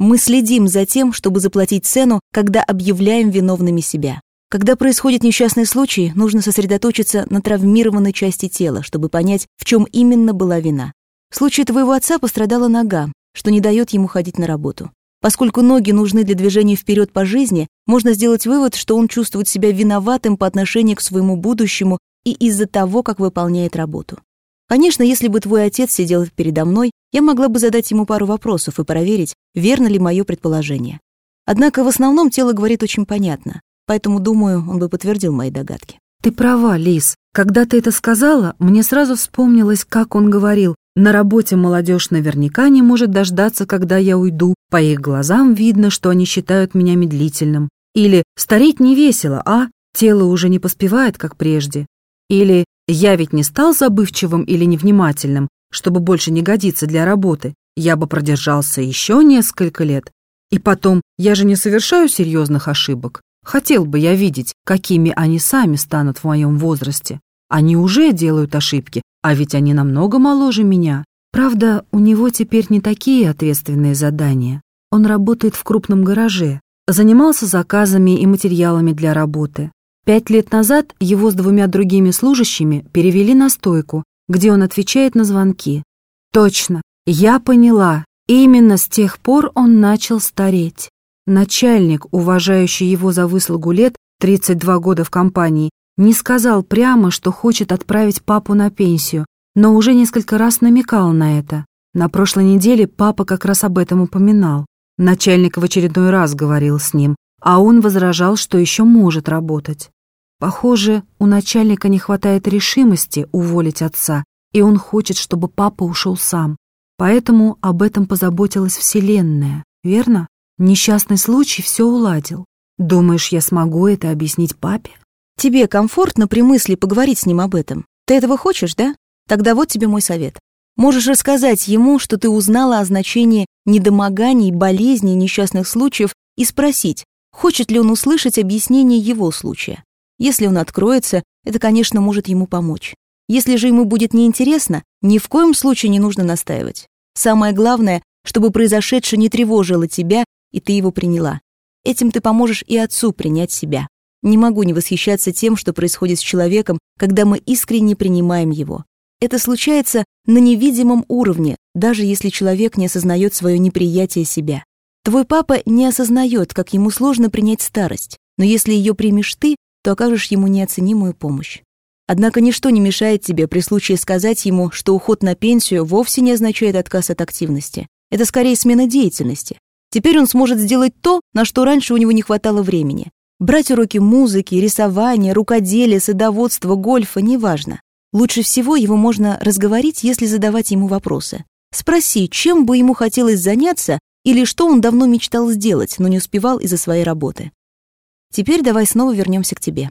Мы следим за тем, чтобы заплатить цену, когда объявляем виновными себя. Когда происходит несчастный случай, нужно сосредоточиться на травмированной части тела, чтобы понять, в чем именно была вина. В случае твоего отца пострадала нога, что не дает ему ходить на работу. Поскольку ноги нужны для движения вперед по жизни, можно сделать вывод, что он чувствует себя виноватым по отношению к своему будущему и из-за того, как выполняет работу. Конечно, если бы твой отец сидел передо мной, я могла бы задать ему пару вопросов и проверить, верно ли мое предположение. Однако в основном тело говорит очень понятно. Поэтому, думаю, он бы подтвердил мои догадки. Ты права, Лис. Когда ты это сказала, мне сразу вспомнилось, как он говорил. На работе молодежь наверняка не может дождаться, когда я уйду. По их глазам видно, что они считают меня медлительным. Или «стареть не весело, а? Тело уже не поспевает, как прежде». Или «я ведь не стал забывчивым или невнимательным, чтобы больше не годиться для работы. Я бы продержался еще несколько лет. И потом, я же не совершаю серьезных ошибок. Хотел бы я видеть, какими они сами станут в моем возрасте. Они уже делают ошибки, а ведь они намного моложе меня. Правда, у него теперь не такие ответственные задания. Он работает в крупном гараже, занимался заказами и материалами для работы. Пять лет назад его с двумя другими служащими перевели на стойку, где он отвечает на звонки. Точно, я поняла, именно с тех пор он начал стареть. Начальник, уважающий его за выслугу лет, 32 года в компании, не сказал прямо, что хочет отправить папу на пенсию, но уже несколько раз намекал на это. На прошлой неделе папа как раз об этом упоминал. Начальник в очередной раз говорил с ним, а он возражал, что еще может работать. Похоже, у начальника не хватает решимости уволить отца, и он хочет, чтобы папа ушел сам. Поэтому об этом позаботилась Вселенная, верно? Несчастный случай все уладил. Думаешь, я смогу это объяснить папе? Тебе комфортно при мысли поговорить с ним об этом? Ты этого хочешь, да? Тогда вот тебе мой совет. Можешь рассказать ему, что ты узнала о значении недомоганий, болезней, несчастных случаев и спросить, хочет ли он услышать объяснение его случая. Если он откроется, это, конечно, может ему помочь. Если же ему будет неинтересно, ни в коем случае не нужно настаивать. Самое главное, чтобы произошедшее не тревожило тебя и ты его приняла. Этим ты поможешь и отцу принять себя. Не могу не восхищаться тем, что происходит с человеком, когда мы искренне принимаем его. Это случается на невидимом уровне, даже если человек не осознает свое неприятие себя. Твой папа не осознает, как ему сложно принять старость, но если ее примешь ты, то окажешь ему неоценимую помощь. Однако ничто не мешает тебе при случае сказать ему, что уход на пенсию вовсе не означает отказ от активности. Это скорее смена деятельности. Теперь он сможет сделать то, на что раньше у него не хватало времени. Брать уроки музыки, рисования, рукоделия, садоводства, гольфа, неважно. Лучше всего его можно разговорить, если задавать ему вопросы. Спроси, чем бы ему хотелось заняться или что он давно мечтал сделать, но не успевал из-за своей работы. Теперь давай снова вернемся к тебе.